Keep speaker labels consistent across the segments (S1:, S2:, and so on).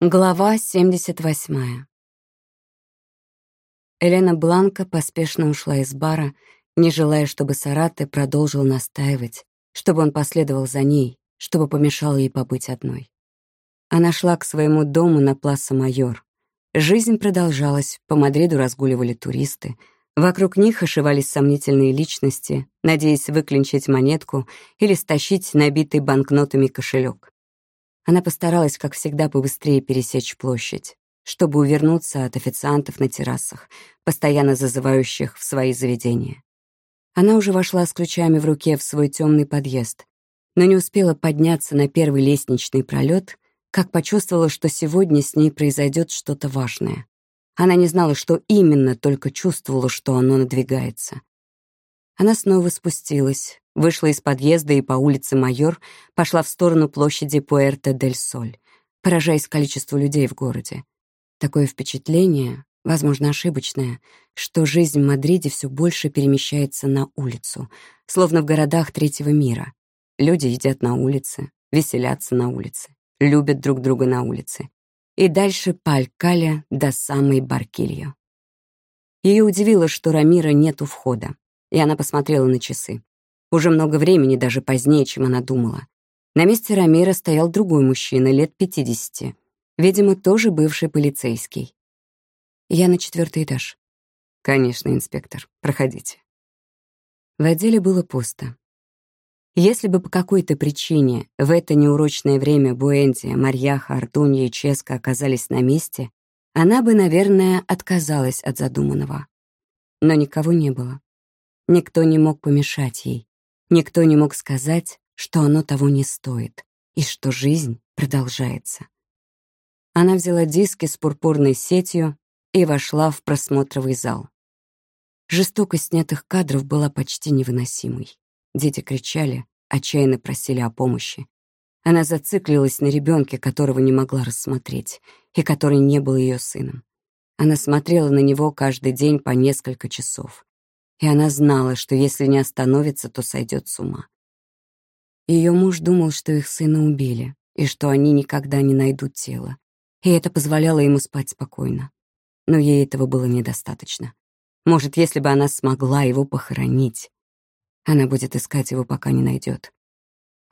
S1: Глава 78. Елена Бланка поспешно ушла из бара, не желая, чтобы Сараты продолжил настаивать, чтобы он последовал за ней, чтобы помешал ей побыть одной. Она шла к своему дому на Пласа Майор. Жизнь продолжалась, по Мадриду разгуливали туристы, вокруг них ошивались сомнительные личности, надеясь выклинчить монетку или стащить набитый банкнотами кошелек. Она постаралась, как всегда, побыстрее пересечь площадь, чтобы увернуться от официантов на террасах, постоянно зазывающих в свои заведения. Она уже вошла с ключами в руке в свой темный подъезд, но не успела подняться на первый лестничный пролет, как почувствовала, что сегодня с ней произойдет что-то важное. Она не знала, что именно, только чувствовала, что оно надвигается. Она снова спустилась, вышла из подъезда и по улице Майор пошла в сторону площади Пуэрто-дель-Соль, поражаясь количеству людей в городе. Такое впечатление, возможно, ошибочное, что жизнь в Мадриде все больше перемещается на улицу, словно в городах третьего мира. Люди едят на улице, веселятся на улице, любят друг друга на улице. И дальше по Алькале до самой Баркильо. Ее удивило, что Рамира нет у входа, и она посмотрела на часы. Уже много времени, даже позднее, чем она думала. На месте Рамира стоял другой мужчина, лет 50. Видимо, тоже бывший полицейский. Я на четвертый этаж. Конечно, инспектор. Проходите. В отделе было пусто. Если бы по какой-то причине в это неурочное время Буэндия, Марьяха, Артунья и Ческа оказались на месте, она бы, наверное, отказалась от задуманного. Но никого не было. Никто не мог помешать ей. Никто не мог сказать, что оно того не стоит и что жизнь продолжается. Она взяла диски с пурпурной сетью и вошла в просмотровый зал. Жестокость снятых кадров была почти невыносимой. Дети кричали, отчаянно просили о помощи. Она зациклилась на ребенке, которого не могла рассмотреть, и который не был ее сыном. Она смотрела на него каждый день по несколько часов и она знала, что если не остановится, то сойдет с ума. Ее муж думал, что их сына убили, и что они никогда не найдут тело, и это позволяло ему спать спокойно. Но ей этого было недостаточно. Может, если бы она смогла его похоронить, она будет искать его, пока не найдет.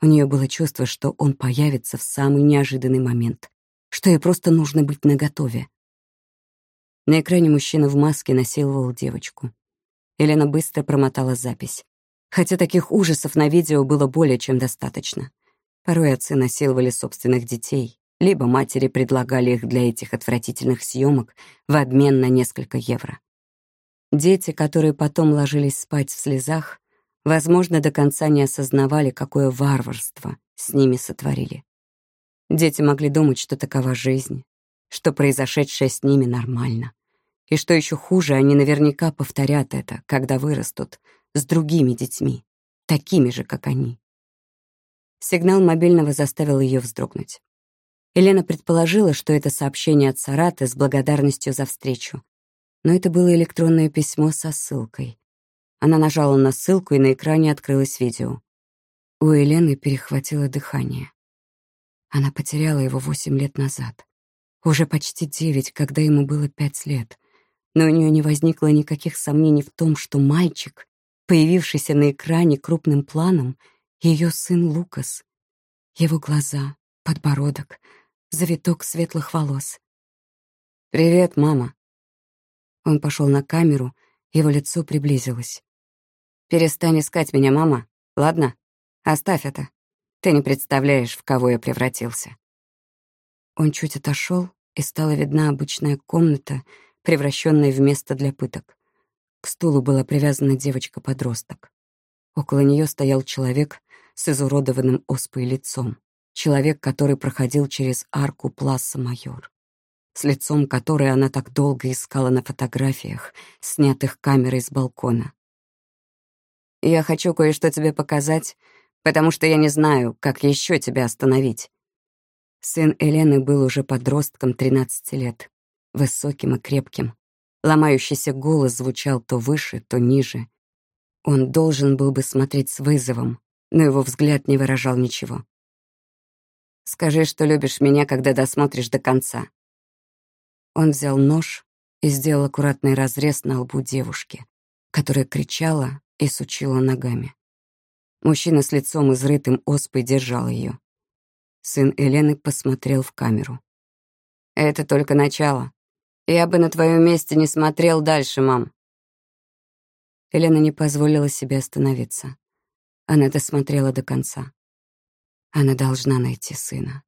S1: У нее было чувство, что он появится в самый неожиданный момент, что ей просто нужно быть наготове. На экране мужчина в маске насиловал девочку. Елена быстро промотала запись. Хотя таких ужасов на видео было более чем достаточно. Порой отцы насиловали собственных детей, либо матери предлагали их для этих отвратительных съемок в обмен на несколько евро. Дети, которые потом ложились спать в слезах, возможно, до конца не осознавали, какое варварство с ними сотворили. Дети могли думать, что такова жизнь, что произошедшее с ними нормально. И что еще хуже, они наверняка повторят это, когда вырастут, с другими детьми, такими же, как они. Сигнал мобильного заставил ее вздрогнуть. Елена предположила, что это сообщение от Сараты с благодарностью за встречу. Но это было электронное письмо со ссылкой. Она нажала на ссылку, и на экране открылось видео. У Елены перехватило дыхание. Она потеряла его восемь лет назад. Уже почти девять, когда ему было пять лет но у нее не возникло никаких сомнений в том, что мальчик, появившийся на экране крупным планом, ее сын Лукас. Его глаза, подбородок, завиток светлых волос. «Привет, мама». Он пошел на камеру, его лицо приблизилось. «Перестань искать меня, мама, ладно? Оставь это. Ты не представляешь, в кого я превратился». Он чуть отошел, и стала видна обычная комната — превращенной в место для пыток. К стулу была привязана девочка-подросток. Около нее стоял человек с изуродованным оспой лицом. Человек, который проходил через арку Пласа Майор. С лицом которой она так долго искала на фотографиях, снятых камерой с балкона. «Я хочу кое-что тебе показать, потому что я не знаю, как еще тебя остановить». Сын Елены был уже подростком 13 лет высоким и крепким. Ломающийся голос звучал то выше, то ниже. Он должен был бы смотреть с вызовом, но его взгляд не выражал ничего. Скажи, что любишь меня, когда досмотришь до конца». Он взял нож и сделал аккуратный разрез на лбу девушки, которая кричала и сучила ногами. Мужчина с лицом изрытым оспой держал ее. Сын Елены посмотрел в камеру. «Это только начало. Я бы на твоем месте не смотрел дальше, мам». Елена не позволила себе остановиться. Она досмотрела до конца. Она должна найти сына.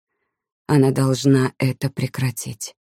S1: Она должна это прекратить.